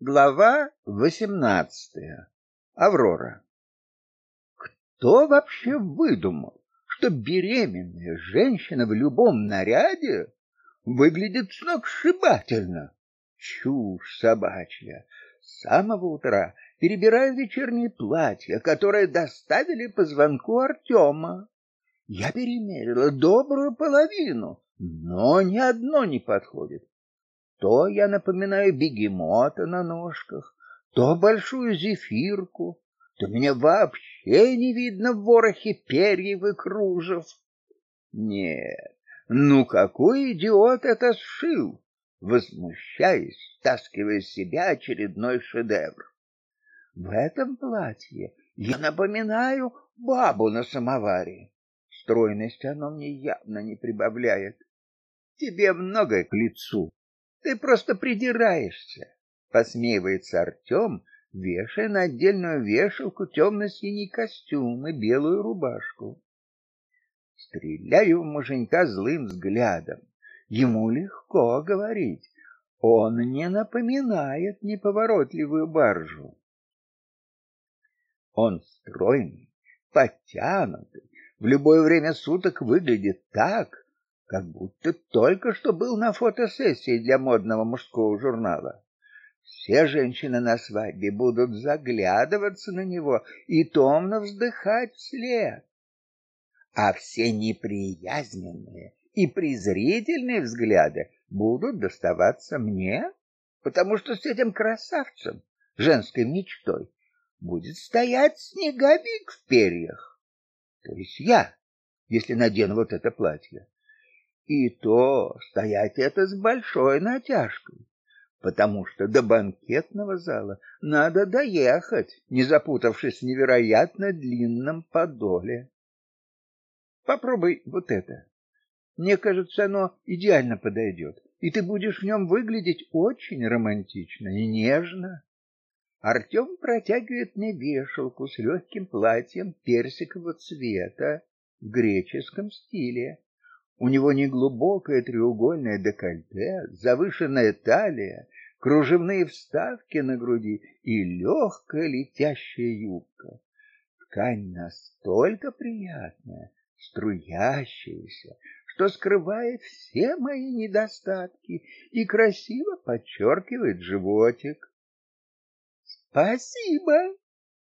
Глава восемнадцатая. Аврора. Кто вообще выдумал, что беременная женщина в любом наряде выглядит сногсшибательно? Чушь собачья. С самого утра перебираю вечерние платья, которые доставили по звонку Артема. Я перемерила добрую половину, но ни одно не подходит. То я напоминаю бегемота на ножках, то большую зефирку, то меня вообще не видно в ворохе перьев и кружев. Нет, ну какой идиот это сшил? Возмущаясь, стаскивая с себя очередной шедевр. В этом платье я напоминаю бабу на самоваре. Стройность оно мне явно не прибавляет. Тебе многое к лицу, ты просто придираешься, посмеивается Артем, вешая на отдельную вешалку темно-синий костюм и белую рубашку. Стреляю в муженька злым взглядом. Ему легко говорить. Он не напоминает неповоротливую баржу. Он стройный, подтянутый, в любое время суток выглядит так, как будто только что был на фотосессии для модного мужского журнала. Все женщины на свадьбе будут заглядываться на него и томно вздыхать вслед. А все неприязненные и презрительные взгляды будут доставаться мне, потому что с этим красавцем, женской мечтой, будет стоять снеговик в перьях. То есть я, если надену вот это платье. И то стоять это с большой натяжкой, потому что до банкетного зала надо доехать, не запутавшись в невероятно длинном подоле. Попробуй вот это. Мне кажется, оно идеально подойдет, и ты будешь в нем выглядеть очень романтично и нежно. Артем протягивает мне вешалку с легким платьем персикового цвета в греческом стиле. У него неглубокое треугольное декольте, завышенная талия, кружевные вставки на груди и легкая летящая юбка. Ткань настолько приятная, струящаяся, что скрывает все мои недостатки и красиво подчеркивает животик. Спасибо.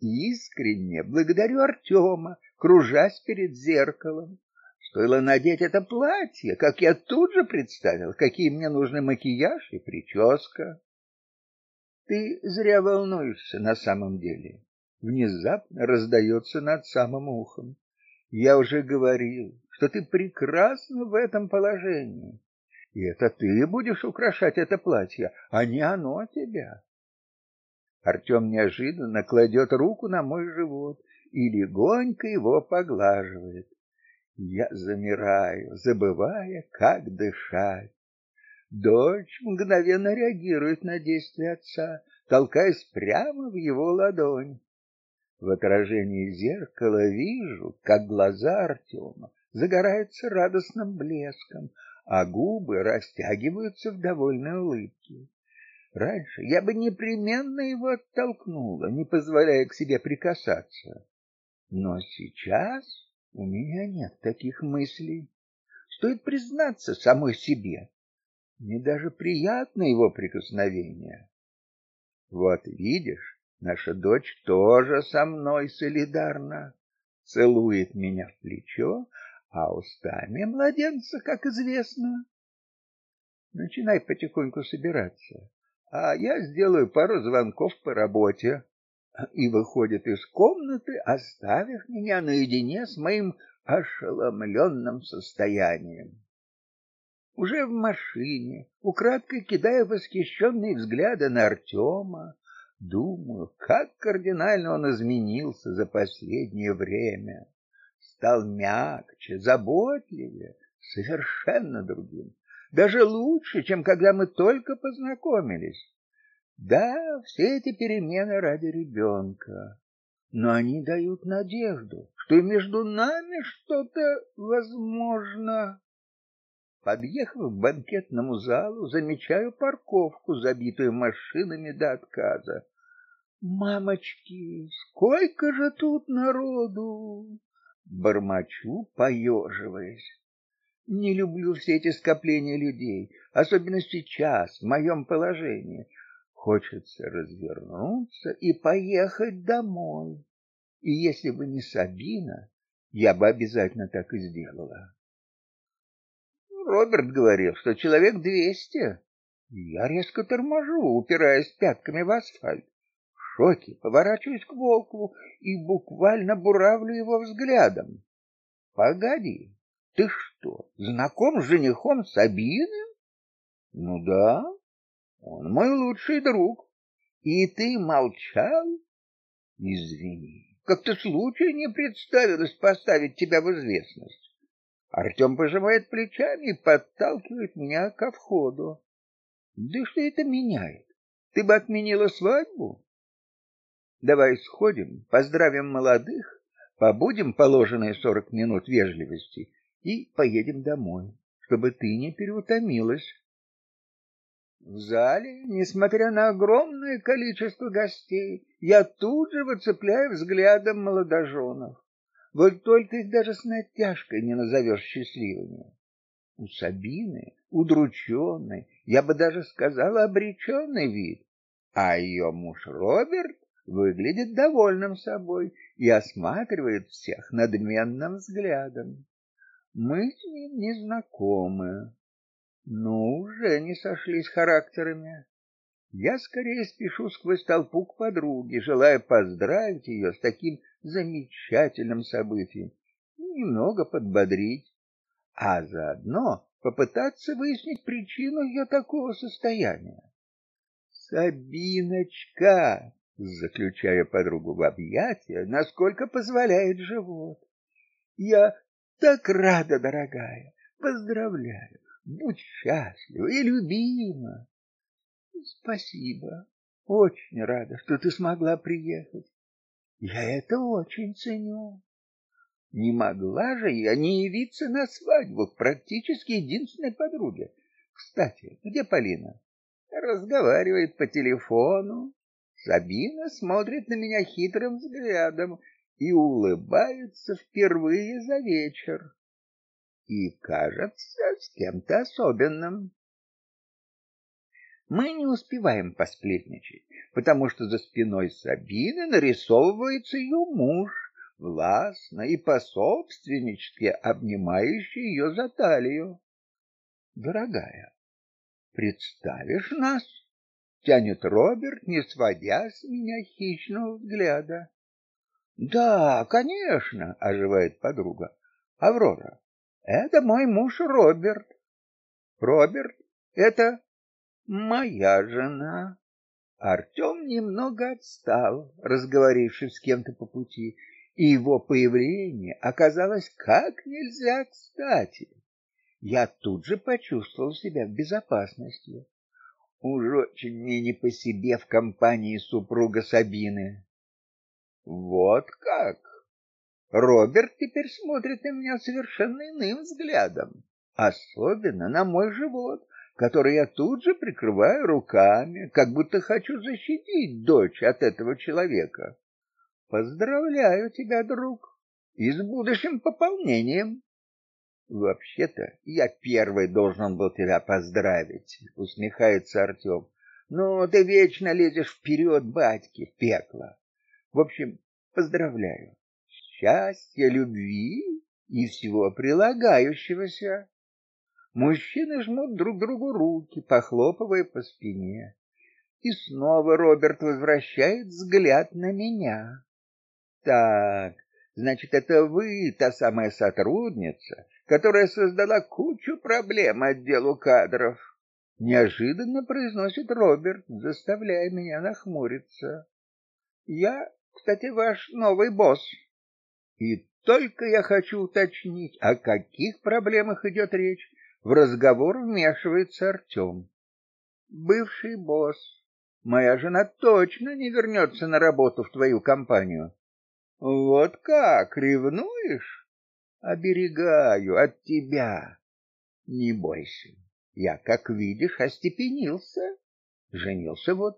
Искренне благодарю Артема, кружась перед зеркалом. Стоило надеть это платье, как я тут же представил, какие мне нужны макияж и прическа. Ты зря волнуешься на самом деле. Внезапно раздается над самым ухом. Я уже говорил, что ты прекрасна в этом положении. И это ты будешь украшать это платье, а не оно тебя. Артем неожиданно кладет руку на мой живот и легонько его поглаживает. Я замираю, забывая, как дышать. Дочь мгновенно реагирует на действия отца, толкаясь прямо в его ладонь. В отражении зеркала вижу, как глаза Артема загораются радостным блеском, а губы растягиваются в довольной улыбке. Раньше я бы непременно его оттолкнула, не позволяя к себе прикасаться. Но сейчас у меня нет таких мыслей. Стоит признаться самой себе. Мне даже приятно его прикосновение. Вот видишь, наша дочь тоже со мной солидарна. Целует меня в плечо, а устами младенца, как известно. Начинай потихоньку собираться, а я сделаю пару звонков по работе и выходит из комнаты, оставив меня наедине с моим ошеломленным состоянием. Уже в машине, украдкой кидая восхищенные взгляды на Артема, думаю, как кардинально он изменился за последнее время. Стал мягче, заботливее, совершенно другим, даже лучше, чем когда мы только познакомились. Да, все эти перемены ради ребенка, но они дают надежду, что и между нами что-то возможно. Подъехав к банкетному залу, замечаю парковку, забитую машинами до отказа. Мамочки, сколько же тут народу! Бормочу, поеживаясь. Не люблю все эти скопления людей, особенно сейчас, в моем положении. Хочется развернуться и поехать домой. И если бы не Сабина, я бы обязательно так и сделала. Роберт говорил, что человек двести. Я резко торможу, упираясь пятками в асфальт. В шоке поворачиваюсь к Волкову и буквально буравлю его взглядом. Погоди, ты что, знаком с женихом Сабины? Ну да, он мой лучший друг. И ты молчал? Извини, как-то случай не представилось поставить тебя в известность. Артем пожимает плечами и подталкивает меня ко входу. Да что это меняет? Ты бы отменила свадьбу? Давай сходим, поздравим молодых, побудем положенные сорок минут вежливости и поедем домой, чтобы ты не переутомилась. В зале, несмотря на огромное количество гостей, я тут же выцепляю взглядом молодоженов. Вот только их даже с натяжкой не назовешь счастливыми. У Сабины удрученный, я бы даже сказала обреченный вид, а ее муж Роберт выглядит довольным собой и осматривает всех надменным взглядом. Мы с ним не знакомы, но уже не сошлись характерами. Я скорее спешу сквозь толпу к подруге, желая поздравить ее с таким замечательным событием, немного подбодрить, а заодно попытаться выяснить причину ее такого состояния. Сабиночка, заключая подругу в объятия, насколько позволяет живот. Я так рада, дорогая. Поздравляю. Будь счастлива и любима. Спасибо. Очень рада, что ты смогла приехать. Я это очень ценю. Не могла же я не явиться на свадьбу к практически единственной подруге. Кстати, где Полина? Разговаривает по телефону. Сабина смотрит на меня хитрым взглядом и улыбается впервые за вечер. И, кажется, с кем-то особенным мы не успеваем посплетничать, потому что за спиной Сабины нарисовывается ее муж, властно и пособственнически обнимающий ее за талию. Дорогая, представишь нас? тянет Роберт, не сводя с меня хищного взгляда. Да, конечно, оживает подруга. Аврора, это мой муж Роберт. Роберт, это Моя жена. Артем немного отстал, разговорившись с кем-то по пути, и его появление оказалось как нельзя кстати. Я тут же почувствовал себя в безопасности. Уж очень мне не по себе в компании супруга Сабины. Вот как. Роберт теперь смотрит на меня совершенно иным взглядом, особенно на мой живот, который я тут же прикрываю руками, как будто хочу защитить дочь от этого человека. Поздравляю тебя, друг, и с будущим пополнением. Вообще-то я первый должен был тебя поздравить, усмехается Артем. Но ты вечно лезешь вперед, батьки, в пекло. В общем, поздравляю. Счастья, любви и всего прилагающегося. Мужчины жмут друг другу руки, похлопывая по спине. И снова Роберт возвращает взгляд на меня. Так, значит, это вы та самая сотрудница, которая создала кучу проблем отделу кадров. Неожиданно произносит Роберт, заставляя меня нахмуриться. Я, кстати, ваш новый босс. И только я хочу уточнить, о каких проблемах идет речь, в разговор вмешивается Артем. Бывший босс, моя жена точно не вернется на работу в твою компанию. Вот как, ревнуешь? Оберегаю от тебя. Не бойся. Я, как видишь, остепенился. Женился вот.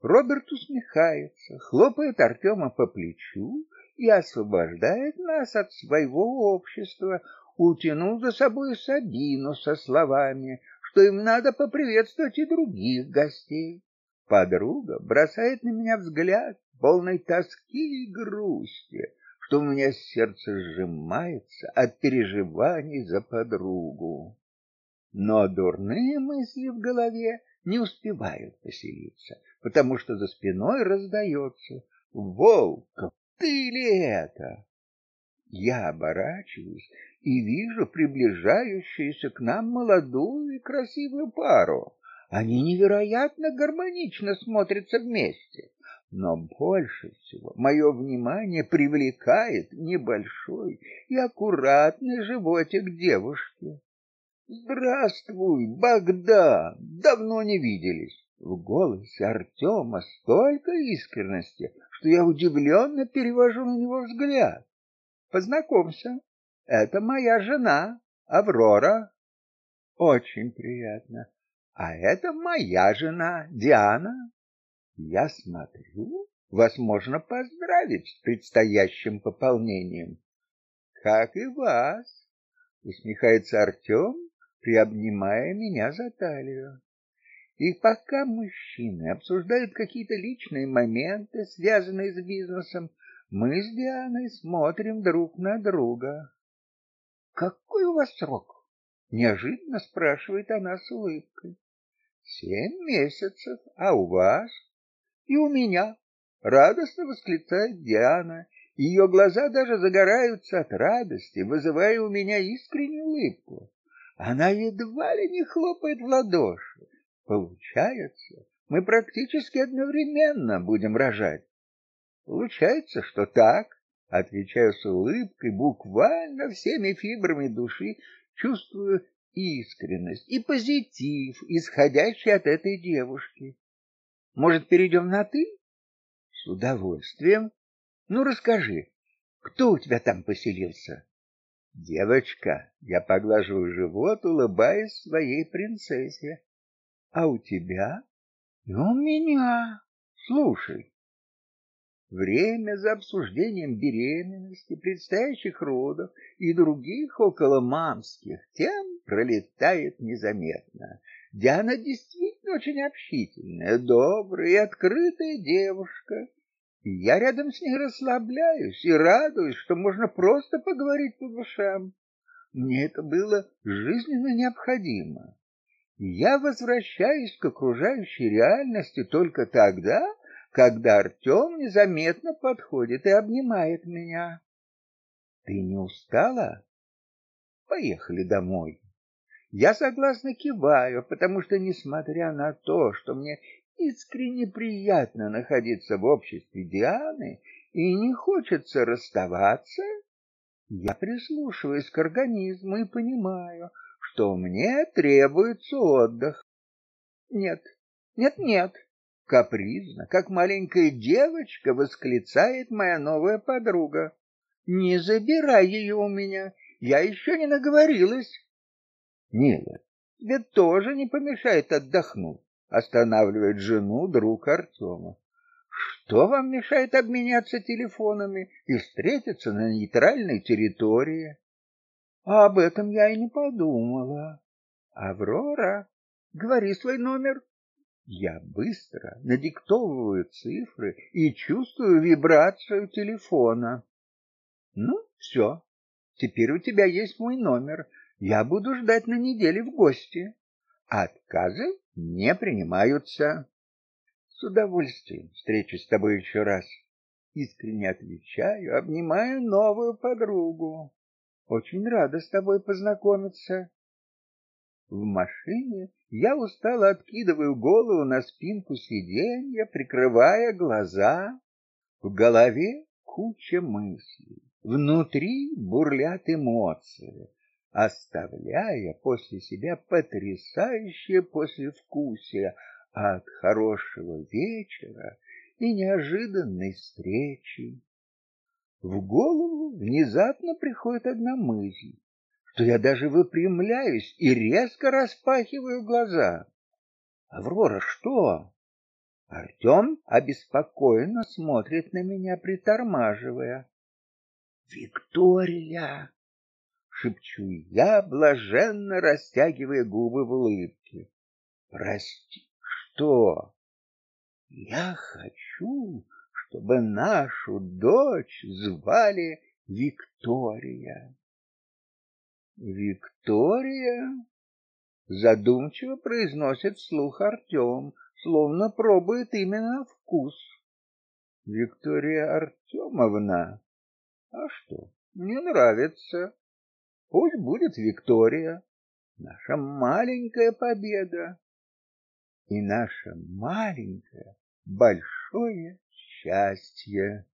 Роберт усмехается, хлопает Артема по плечу и освобождает нас от своего общества, утянул за собой Сабину со словами, что им надо поприветствовать и других гостей. Подруга бросает на меня взгляд, полной тоски и грусти, что у меня сердце сжимается от переживаний за подругу. Но дурные мысли в голове не успевают поселиться, потому что за спиной раздается «Волков, ты ли это?» Я оборачиваюсь и вижу приближающуюся к нам молодую и красивую пару. Они невероятно гармонично смотрятся вместе. Но больше всего мое внимание привлекает небольшой и аккуратный животик девушки. Здравствуй, Богдан. Давно не виделись. В голосе Артема столько искренности, что я удивленно перевожу на него взгляд. Познакомься, это моя жена, Аврора. Очень приятно. А это моя жена, Диана. Я смотрю, вас можно поздравить с предстоящим пополнением. Как и вас, усмехается Артем приобнимая меня за талию. И пока мужчины обсуждают какие-то личные моменты, связанные с бизнесом, мы с Дианой смотрим друг на друга. Какой у вас срок? неожиданно спрашивает она с улыбкой. Семь месяцев, а у вас? И у меня, радостно восклицает Диана. Ее глаза даже загораются от радости, вызывая у меня искреннюю улыбку. Она едва ли не хлопает в ладоши. Получается, мы практически одновременно будем рожать. Получается, что так, отвечаю с улыбкой, буквально всеми фибрами души, чувствую искренность и позитив, исходящий от этой девушки. Может, перейдем на ты? С удовольствием. Ну расскажи, кто у тебя там поселился? Девочка, я поглаживаю живот, улыбаясь своей принцессе. А у тебя? И у меня. Слушай. Время за обсуждением беременности, предстоящих родов и других околомамских тем пролетает незаметно. Диана действительно очень общительная, добрая и открытая девушка. И я рядом с ней расслабляюсь и радуюсь, что можно просто поговорить по душам. Мне это было жизненно необходимо. Я возвращаюсь к окружающей реальности только тогда, когда Артем незаметно подходит и обнимает меня. Ты не устала? Поехали домой. Я согласно киваю, потому что несмотря на то, что мне искренне приятно находиться в обществе Дианы и не хочется расставаться, я прислушиваюсь к организму и понимаю, что мне требуется отдых. Нет, нет, нет, капризно, как маленькая девочка, восклицает моя новая подруга. Не забирай ее у меня, я еще не наговорилась. Милая, тебе тоже не помешает отдохнуть останавливает жену друг Артема. Что вам мешает обменяться телефонами и встретиться на нейтральной территории? А об этом я и не подумала. Аврора, говори свой номер. Я быстро надиктовываю цифры и чувствую вибрацию телефона. Ну, все. Теперь у тебя есть мой номер. Я буду ждать на неделе в гости. Отказы не принимаются. С удовольствием встречусь с тобой еще раз. Искренне отвечаю, обнимаю новую подругу. Очень рада с тобой познакомиться. В машине я устало откидываю голову на спинку сиденья, прикрывая глаза. В голове куча мыслей, внутри бурлят эмоции оставляя после себя потрясающее послевкусие от хорошего вечера и неожиданной встречи. В голову внезапно приходит одна мысль, что я даже выпрямляюсь и резко распахиваю глаза. Аврора, что? Артем обеспокоенно смотрит на меня, притормаживая. Виктория, шепчу я, блаженно растягивая губы в улыбке. Прости, что? Я хочу, чтобы нашу дочь звали Виктория. Виктория задумчиво произносит вслух Артем, словно пробует именно вкус. Виктория Артемовна. А что? Мне нравится. Пусть будет Виктория. Наша маленькая победа и наше маленькое большое شأن چیه؟